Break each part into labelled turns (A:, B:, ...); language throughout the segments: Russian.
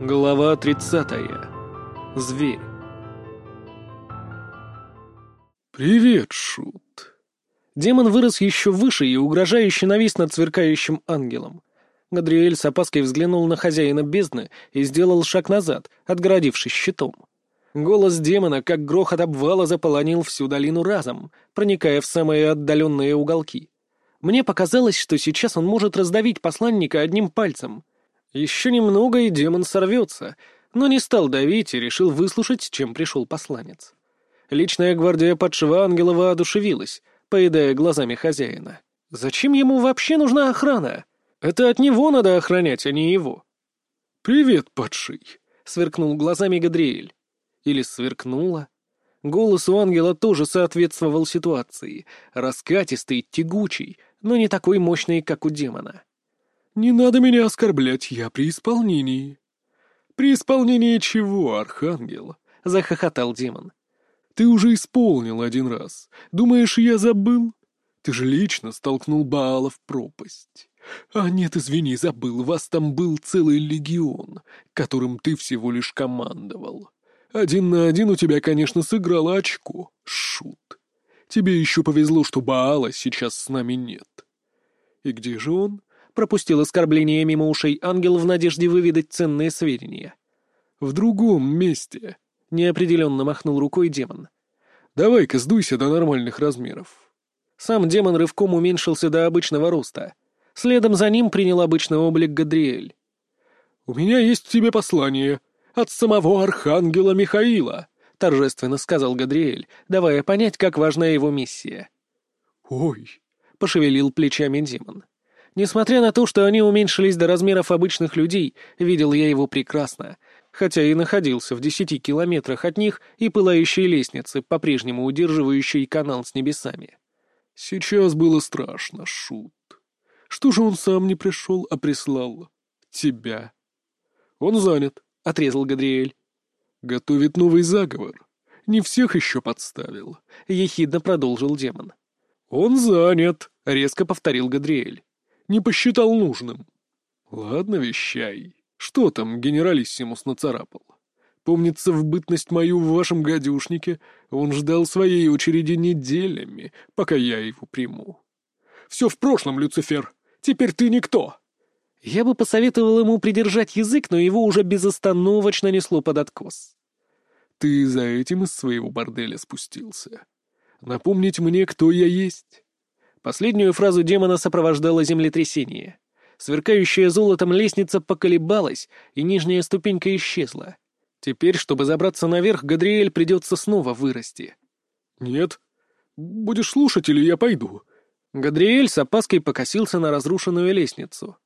A: Глава 30. Зверь. «Привет, Шут!» Демон вырос еще выше и угрожающе навис над сверкающим ангелом. Гадриэль с опаской взглянул на хозяина бездны и сделал шаг назад, отгородившись щитом. Голос демона, как грохот обвала, заполонил всю долину разом, проникая в самые отдаленные уголки. Мне показалось, что сейчас он может раздавить посланника одним пальцем. Еще немного, и демон сорвется, но не стал давить и решил выслушать, чем пришел посланец. Личная гвардия падшего ангела воодушевилась, поедая глазами хозяина. Зачем ему вообще нужна охрана? Это от него надо охранять, а не его. «Привет, падший!» — сверкнул глазами Гадриэль. Или сверкнула. Голос у ангела тоже соответствовал ситуации. Раскатистый, тягучий, но не такой мощный, как у демона. «Не надо меня оскорблять, я при исполнении». «При исполнении чего, архангел?» — захохотал демон. «Ты уже исполнил один раз. Думаешь, я забыл? Ты же лично столкнул Баала в пропасть. А нет, извини, забыл, вас там был целый легион, которым ты всего лишь командовал. Один на один у тебя, конечно, сыграло очко, шут. Тебе еще повезло, что Баала сейчас с нами нет. И где же он? Пропустил оскорбление мимо ушей ангел в надежде выведать ценные сведения. В другом месте. Неопределенно махнул рукой демон. Давай-ка сдуйся до нормальных размеров. Сам демон рывком уменьшился до обычного роста. Следом за ним принял обычный облик Гадриэль. «У меня есть тебе послание», от самого архангела Михаила», — торжественно сказал Гадриэль, давая понять, как важна его миссия. «Ой», — пошевелил плечами демон. Несмотря на то, что они уменьшились до размеров обычных людей, видел я его прекрасно, хотя и находился в десяти километрах от них и пылающей лестницы, по-прежнему удерживающей канал с небесами. Сейчас было страшно, Шут. Что же он сам не пришел, а прислал? Тебя. Он занят, — отрезал Гадриэль. «Готовит новый заговор. Не всех еще подставил», — ехидно продолжил демон. «Он занят», — резко повторил Гадриэль. «Не посчитал нужным». «Ладно, вещай. Что там генералиссимус нацарапал? Помнится, в бытность мою в вашем гадюшнике он ждал своей очереди неделями, пока я его приму. Все в прошлом, Люцифер. Теперь ты никто. Я бы посоветовал ему придержать язык, но его уже безостановочно несло под откос. «Ты за этим из своего борделя спустился. Напомнить мне, кто я есть?» Последнюю фразу демона сопровождало землетрясение. Сверкающая золотом лестница поколебалась, и нижняя ступенька исчезла. Теперь, чтобы забраться наверх, Гадриэль придется снова вырасти. «Нет. Будешь слушать, или я пойду?» Гадриэль с опаской покосился на разрушенную лестницу.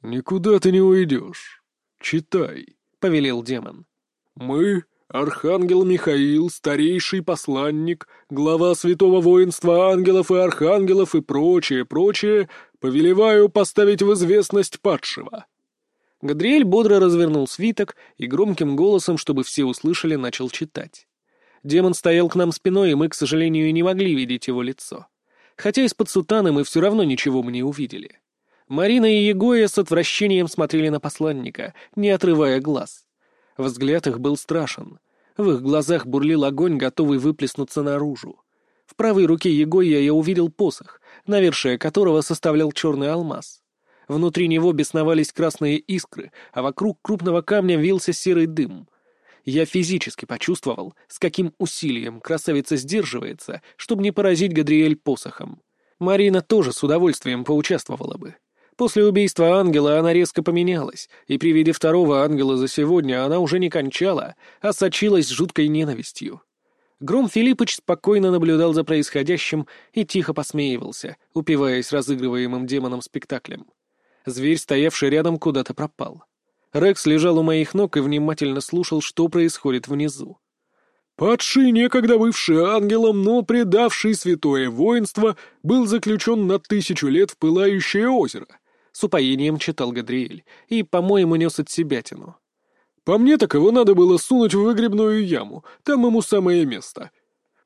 A: «Никуда ты не уйдешь. Читай», — повелел демон. «Мы, Архангел Михаил, старейший посланник, глава святого воинства ангелов и архангелов и прочее, прочее, повелеваю поставить в известность падшего». Гадриэль бодро развернул свиток и громким голосом, чтобы все услышали, начал читать. Демон стоял к нам спиной, и мы, к сожалению, не могли видеть его лицо. Хотя из-под сутаны мы все равно ничего мы не увидели. Марина и Егоя с отвращением смотрели на посланника, не отрывая глаз. Взгляд их был страшен. В их глазах бурлил огонь, готовый выплеснуться наружу. В правой руке Егоя я увидел посох, навершие которого составлял черный алмаз. Внутри него бесновались красные искры, а вокруг крупного камня вился серый дым. Я физически почувствовал, с каким усилием красавица сдерживается, чтобы не поразить Гадриэль посохом. Марина тоже с удовольствием поучаствовала бы. После убийства ангела она резко поменялась, и при виде второго ангела за сегодня она уже не кончала, а сочилась жуткой ненавистью. Гром Филиппыч спокойно наблюдал за происходящим и тихо посмеивался, упиваясь разыгрываемым демоном спектаклем. Зверь, стоявший рядом, куда-то пропал. Рекс лежал у моих ног и внимательно слушал, что происходит внизу. «Падший, некогда бывший ангелом, но предавший святое воинство, был заключен на тысячу лет в пылающее озеро», с упоением читал Гадриэль, и, по-моему, нес от себя тяну. «По мне так его надо было сунуть в выгребную яму, там ему самое место».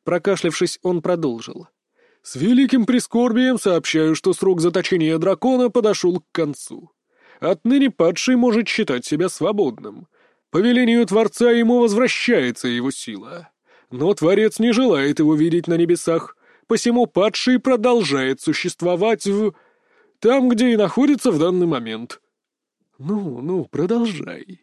A: Прокашлявшись, он продолжил. «С великим прискорбием сообщаю, что срок заточения дракона подошел к концу. Отныне падший может считать себя свободным.
B: По велению Творца ему возвращается его сила. Но Творец не желает его видеть на небесах, посему падший продолжает существовать в... там, где и находится в данный момент.
A: Ну, ну, продолжай.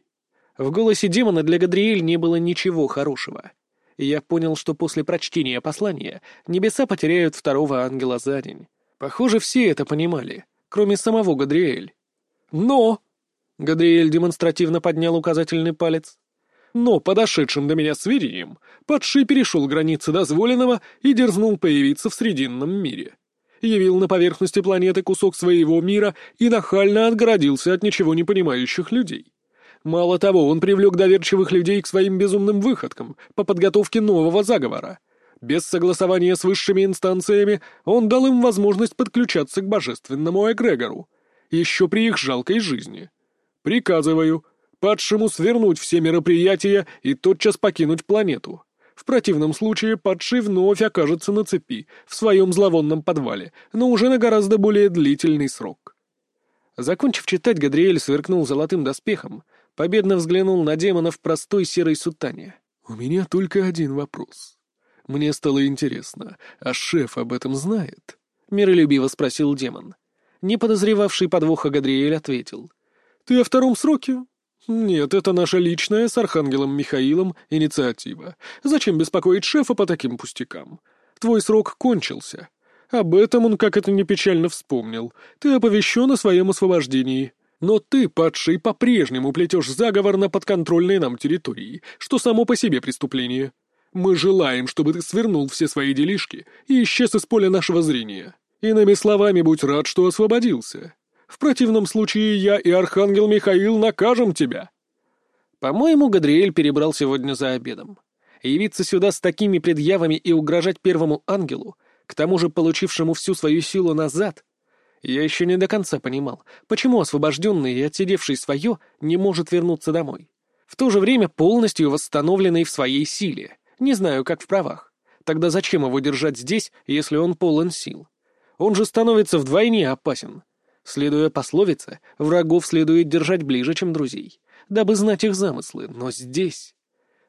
A: В голосе демона для Гадриэль не было ничего хорошего. Я понял, что после прочтения послания небеса потеряют второго ангела за день. Похоже, все это понимали, кроме самого Гадриэль. Но... Гадриэль демонстративно поднял указательный палец.
B: Но, подошедшим до меня сведениям, падший перешел границы дозволенного и дерзнул появиться в Срединном мире. Явил на поверхности планеты кусок своего мира и нахально отгородился от ничего не понимающих людей. Мало того, он привлек доверчивых людей к своим безумным выходкам по подготовке нового заговора. Без согласования с высшими инстанциями он дал им возможность подключаться к божественному эгрегору, еще при их жалкой жизни. Приказываю падшему свернуть все мероприятия и тотчас покинуть планету. В противном случае падший вновь окажется на цепи, в своем зловонном подвале, но уже на гораздо более длительный срок.
A: Закончив читать, Гадриэль сверкнул золотым доспехом, победно взглянул на демона в простой серой сутане.
B: «У меня только один вопрос. Мне стало интересно, а шеф об этом знает?»
A: — миролюбиво спросил демон. Не подозревавший подвоха Гадриэль ответил.
B: «Ты о втором сроке? «Нет, это наша личная с Архангелом Михаилом инициатива. Зачем беспокоить шефа по таким пустякам? Твой срок кончился. Об этом он, как это не печально, вспомнил. Ты оповещен о своем освобождении. Но ты, падший, по-прежнему плетешь заговор на подконтрольной нам территории, что само по себе преступление. Мы желаем, чтобы ты свернул все свои делишки и исчез из поля нашего зрения. Иными словами, будь рад, что освободился. В противном случае я и Архангел Михаил накажем тебя».
A: По-моему, Гадриэль перебрал сегодня за обедом. Явиться сюда с такими предъявами и угрожать первому ангелу, к тому же получившему всю свою силу назад, я еще не до конца понимал, почему освобожденный и отсидевший свое не может вернуться домой. В то же время полностью восстановленный в своей силе. Не знаю, как в правах. Тогда зачем его держать здесь, если он полон сил? Он же становится вдвойне опасен. Следуя пословице, врагов следует держать ближе, чем друзей, дабы знать их замыслы, но здесь...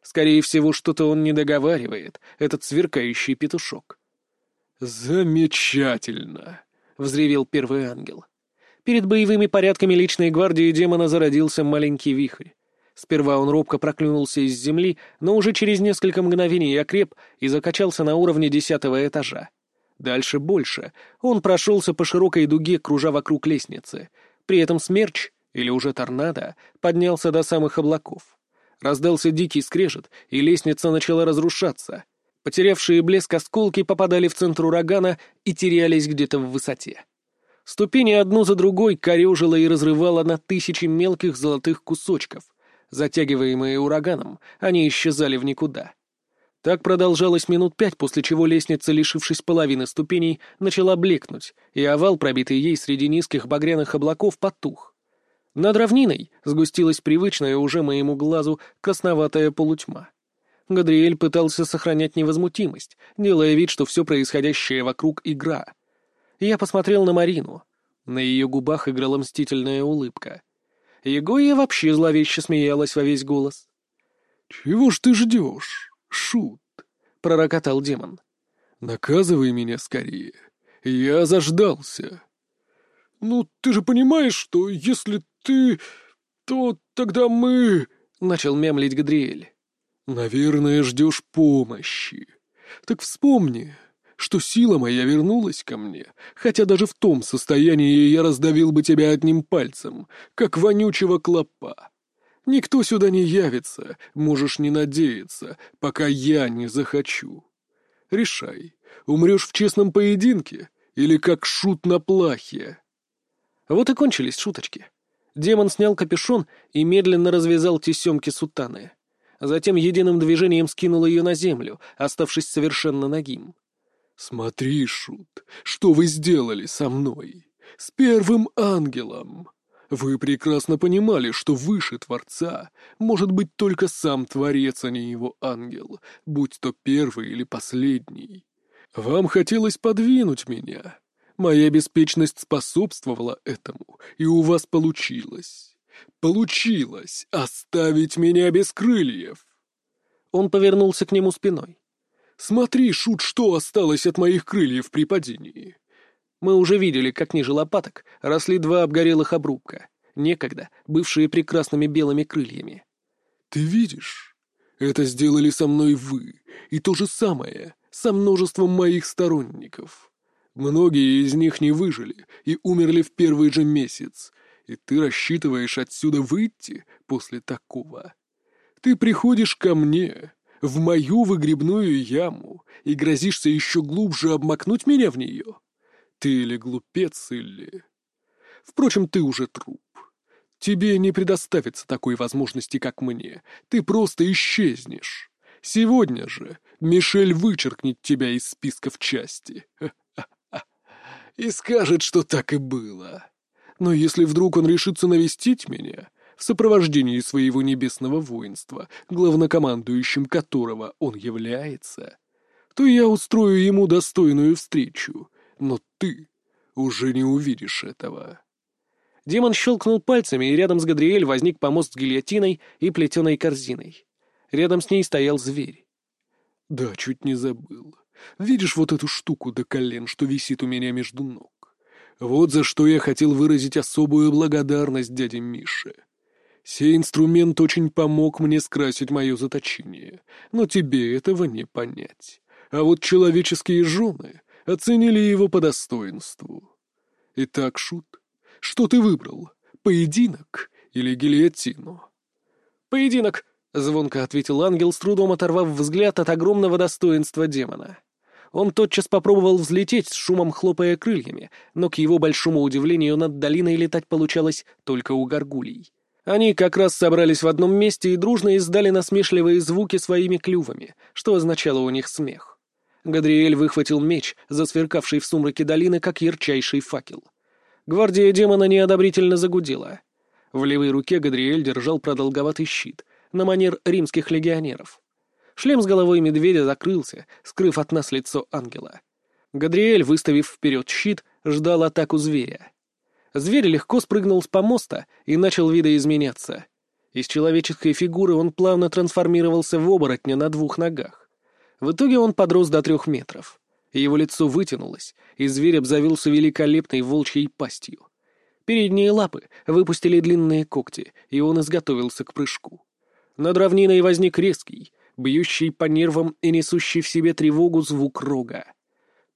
A: Скорее всего, что-то он не договаривает, этот сверкающий петушок.
B: «Замечательно!» — взревел первый ангел.
A: Перед боевыми порядками личной гвардии демона зародился маленький вихрь. Сперва он робко проклюнулся из земли, но уже через несколько мгновений окреп и закачался на уровне десятого этажа. Дальше больше. Он прошелся по широкой дуге, кружа вокруг лестницы. При этом смерч, или уже торнадо, поднялся до самых облаков. Раздался дикий скрежет, и лестница начала разрушаться. Потерявшие блеск осколки попадали в центр урагана и терялись где-то в высоте. Ступени одну за другой корежило и разрывало на тысячи мелких золотых кусочков. Затягиваемые ураганом, они исчезали в никуда. Так продолжалось минут пять, после чего лестница, лишившись половины ступеней, начала блекнуть, и овал, пробитый ей среди низких багряных облаков, потух. Над равниной сгустилась привычная уже моему глазу красноватая полутьма. Гадриэль пытался сохранять невозмутимость, делая вид, что все происходящее вокруг — игра. Я посмотрел на Марину. На ее губах играла мстительная улыбка. Егоя вообще зловеще смеялась во весь голос.
B: «Чего ж ты ждешь?» Шут!» — пророкотал демон. «Наказывай меня скорее. Я заждался». «Ну, ты же понимаешь, что если ты... то тогда мы...» — начал мямлить Гадриэль. «Наверное, ждешь помощи. Так вспомни, что сила моя вернулась ко мне, хотя даже в том состоянии я раздавил бы тебя одним пальцем, как вонючего клопа. Никто сюда не явится, можешь не надеяться, пока я не захочу. Решай, умрешь в честном поединке или как шут на плахе.
A: Вот и кончились шуточки. Демон снял капюшон и медленно развязал тесемки сутаны. Затем единым движением скинул ее на землю, оставшись совершенно нагим.
B: «Смотри, Шут, что вы сделали со мной? С первым ангелом!» Вы прекрасно понимали, что выше Творца может быть только сам Творец, а не его ангел, будь то первый или последний. Вам хотелось подвинуть меня. Моя беспечность способствовала этому, и у вас получилось. Получилось оставить меня без крыльев.
A: Он повернулся к нему спиной.
B: Смотри, Шут, что осталось от моих крыльев при падении.
A: Мы уже видели, как ниже лопаток росли два обгорелых обрубка, некогда бывшие прекрасными белыми крыльями.
B: Ты видишь? Это сделали со мной вы, и то же самое со множеством моих сторонников. Многие из них не выжили и умерли в первый же месяц, и ты рассчитываешь отсюда выйти после такого. Ты приходишь ко мне, в мою выгребную яму, и грозишься еще глубже обмакнуть меня в нее? Ты или глупец, или... Впрочем, ты уже труп. Тебе не предоставится такой возможности, как мне. Ты просто исчезнешь. Сегодня же Мишель вычеркнет тебя из списка в части. И скажет, что так и было. Но если вдруг он решится навестить меня, в сопровождении своего небесного воинства, главнокомандующим которого он является, то я устрою ему достойную встречу, но ты уже не увидишь этого».
A: Демон щелкнул пальцами, и рядом с Гадриэль возник помост с гильотиной и плетеной корзиной. Рядом с ней стоял зверь.
B: «Да, чуть не забыл. Видишь вот эту штуку до колен, что висит у меня между ног? Вот за что я хотел выразить особую благодарность дяде Мише. Сей инструмент очень помог мне скрасить мое заточение, но тебе этого не понять. А вот человеческие жены оценили его по достоинству. Итак, Шут, что ты выбрал, поединок или гильотину?»
A: «Поединок», — звонко ответил ангел, с трудом оторвав взгляд от огромного достоинства демона. Он тотчас попробовал взлететь, с шумом хлопая крыльями, но, к его большому удивлению, над долиной летать получалось только у горгулей. Они как раз собрались в одном месте и дружно издали насмешливые звуки своими клювами, что означало у них смех. Гадриэль выхватил меч, засверкавший в сумраке долины, как ярчайший факел. Гвардия демона неодобрительно загудела. В левой руке Гадриэль держал продолговатый щит, на манер римских легионеров. Шлем с головой медведя закрылся, скрыв от нас лицо ангела. Гадриэль, выставив вперед щит, ждал атаку зверя. Зверь легко спрыгнул с помоста и начал видоизменяться. Из человеческой фигуры он плавно трансформировался в оборотня на двух ногах. В итоге он подрос до трех метров. Его лицо вытянулось, и зверь обзавелся великолепной волчьей пастью. Передние лапы выпустили длинные когти, и он изготовился к прыжку. Над равниной возник резкий, бьющий по нервам и несущий в себе тревогу звук рога.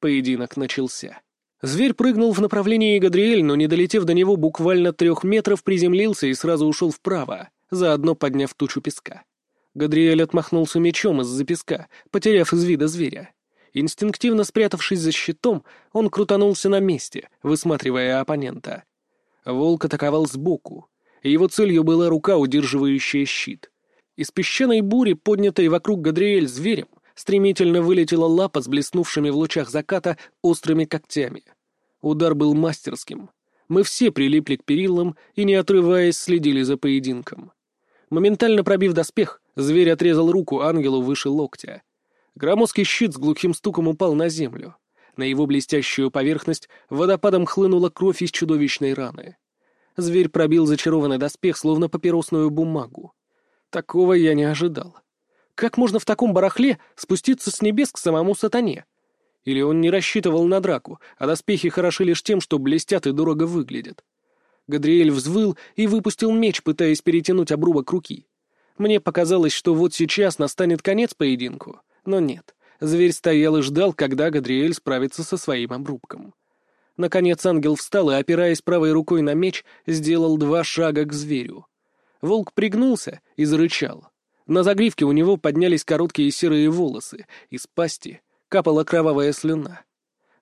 A: Поединок начался. Зверь прыгнул в направлении Гадриэль, но, не долетев до него буквально трех метров, приземлился и сразу ушел вправо, заодно подняв тучу песка. Гадриэль отмахнулся мечом из-за песка, потеряв из вида зверя. Инстинктивно спрятавшись за щитом, он крутанулся на месте, высматривая оппонента. Волк атаковал сбоку. Его целью была рука, удерживающая щит. Из песчаной бури, поднятой вокруг Гадриэль зверем, стремительно вылетела лапа с блеснувшими в лучах заката острыми когтями. Удар был мастерским. Мы все прилипли к перилам и, не отрываясь, следили за поединком. Моментально пробив доспех, зверь отрезал руку ангелу выше локтя. Громоздкий щит с глухим стуком упал на землю. На его блестящую поверхность водопадом хлынула кровь из чудовищной раны. Зверь пробил зачарованный доспех, словно папиросную бумагу. Такого я не ожидал. Как можно в таком барахле спуститься с небес к самому сатане? Или он не рассчитывал на драку, а доспехи хороши лишь тем, что блестят и дорого выглядят? Гадриэль взвыл и выпустил меч, пытаясь перетянуть обрубок руки. Мне показалось, что вот сейчас настанет конец поединку, но нет. Зверь стоял и ждал, когда Гадриэль справится со своим обрубком. Наконец ангел встал и, опираясь правой рукой на меч, сделал два шага к зверю. Волк пригнулся и зарычал. На загривке у него поднялись короткие серые волосы, из пасти капала кровавая слюна.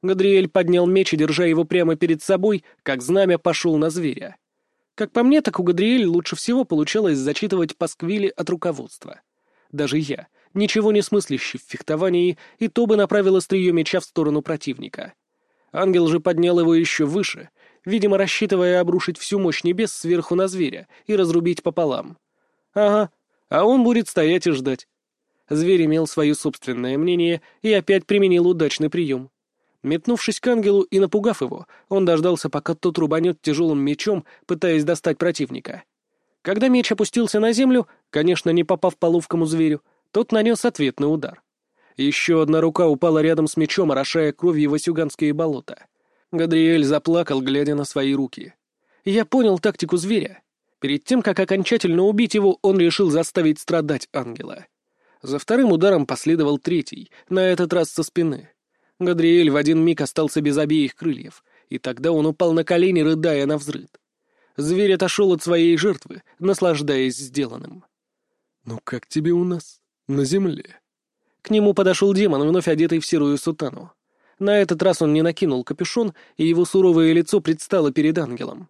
A: Гадриэль поднял меч и, держа его прямо перед собой, как знамя пошел на зверя. Как по мне, так у Гадриэль лучше всего получалось зачитывать пасквили от руководства. Даже я, ничего не смыслящий в фехтовании, и то бы направил острие меча в сторону противника. Ангел же поднял его еще выше, видимо, рассчитывая обрушить всю мощь небес сверху на зверя и разрубить пополам. Ага, а он будет стоять и ждать. Зверь имел свое собственное мнение и опять применил удачный прием. Метнувшись к ангелу и напугав его, он дождался, пока тот рубанет тяжелым мечом, пытаясь достать противника. Когда меч опустился на землю, конечно, не попав по ловкому зверю, тот нанес ответный удар. Еще одна рука упала рядом с мечом, орошая кровью васюганские болота. Гадриэль заплакал, глядя на свои руки. Я понял тактику зверя. Перед тем, как окончательно убить его, он решил заставить страдать ангела. За вторым ударом последовал третий, на этот раз со спины. Гадриэль в один миг остался без обеих крыльев, и тогда он упал на колени, рыдая на взрыд. Зверь отошел от своей жертвы, наслаждаясь сделанным.
B: «Ну как тебе у нас? На земле?»
A: К нему подошел демон, вновь одетый в серую сутану. На этот раз он не накинул капюшон, и его суровое лицо предстало перед ангелом.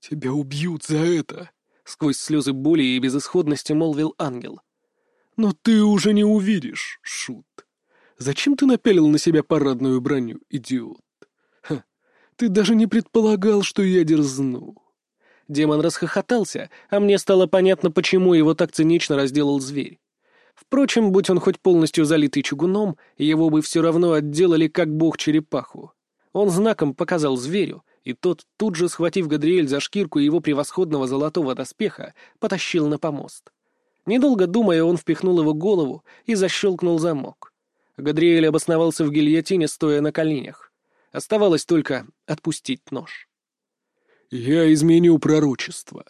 B: «Тебя убьют за это!» — сквозь слезы боли и безысходности молвил ангел. «Но ты уже не увидишь, Шут. Зачем ты напялил на себя парадную броню, идиот? Ха, ты даже не предполагал, что я дерзну».
A: Демон расхохотался, а мне стало понятно, почему его так цинично разделал зверь. Впрочем, будь он хоть полностью залитый чугуном, его бы все равно отделали как бог черепаху. Он знаком показал зверю, и тот, тут же схватив Гадриэль за шкирку его превосходного золотого доспеха, потащил на помост. Недолго думая, он впихнул его голову и защелкнул замок. Гадриэль обосновался в гильотине, стоя на коленях. Оставалось только отпустить нож.
B: «Я изменю пророчество».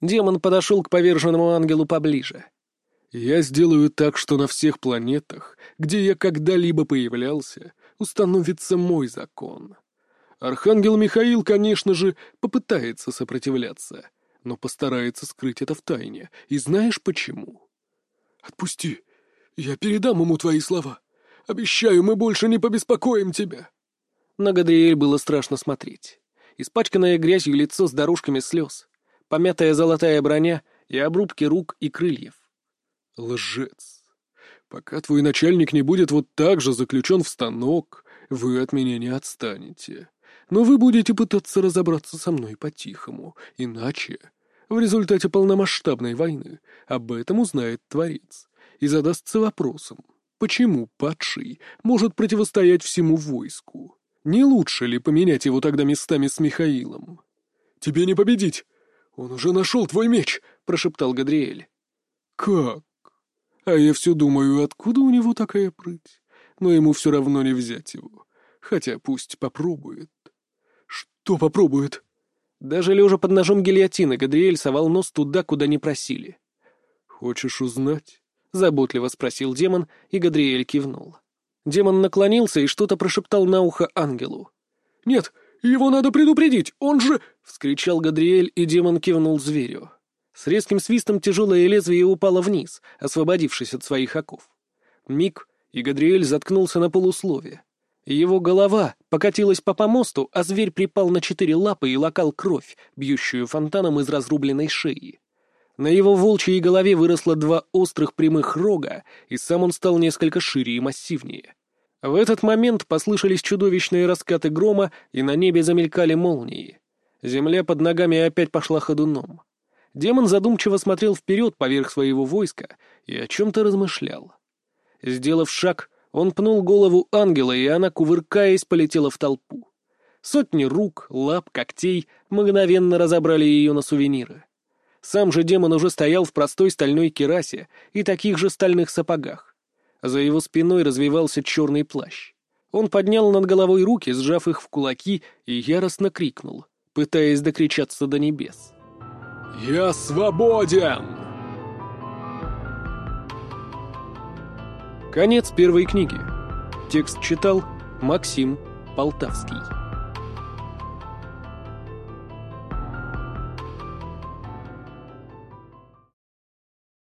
A: Демон подошел к поверженному ангелу поближе.
B: «Я сделаю так, что на всех планетах, где я когда-либо появлялся, установится мой закон. Архангел Михаил, конечно же, попытается сопротивляться, но постарается скрыть это в тайне. И знаешь почему?» «Отпусти. Я передам ему твои слова. Обещаю, мы больше не побеспокоим тебя».
A: На Гадриэль было страшно смотреть испачканное грязью лицо с дорожками слез, помятая золотая броня и обрубки рук и крыльев.
B: Лжец. Пока твой начальник не будет вот так же заключен в станок, вы от меня не отстанете. Но вы будете пытаться разобраться со мной по-тихому, иначе в результате полномасштабной войны об этом узнает Творец и задастся вопросом, почему падший может противостоять всему войску. Не лучше ли поменять его тогда местами с Михаилом? «Тебе не победить! Он уже нашел твой меч!» — прошептал Гадриэль. «Как? А я все думаю, откуда у него такая прыть? Но ему все равно не взять его. Хотя пусть попробует». «Что попробует?»
A: Даже лежа под ножом гильотины, Гадриэль совал нос туда, куда не просили.
B: «Хочешь узнать?»
A: — заботливо спросил демон, и Гадриэль кивнул. Демон наклонился и что-то прошептал на ухо ангелу.
B: «Нет, его надо предупредить, он же...»
A: — вскричал Гадриэль, и демон кивнул зверю. С резким свистом тяжелое лезвие упало вниз, освободившись от своих оков. Миг, и Гадриэль заткнулся на полуслове. Его голова покатилась по помосту, а зверь припал на четыре лапы и лакал кровь, бьющую фонтаном из разрубленной шеи. На его волчьей голове выросло два острых прямых рога, и сам он стал несколько шире и массивнее. В этот момент послышались чудовищные раскаты грома, и на небе замелькали молнии. Земля под ногами опять пошла ходуном. Демон задумчиво смотрел вперед поверх своего войска и о чем-то размышлял. Сделав шаг, он пнул голову ангела, и она, кувыркаясь, полетела в толпу. Сотни рук, лап, когтей мгновенно разобрали ее на сувениры. Сам же демон уже стоял в простой стальной керасе и таких же стальных сапогах. За его спиной развивался черный плащ. Он поднял над головой руки, сжав их в кулаки, и яростно крикнул, пытаясь докричаться до небес.
B: «Я свободен!»
A: Конец первой книги. Текст читал Максим Полтавский.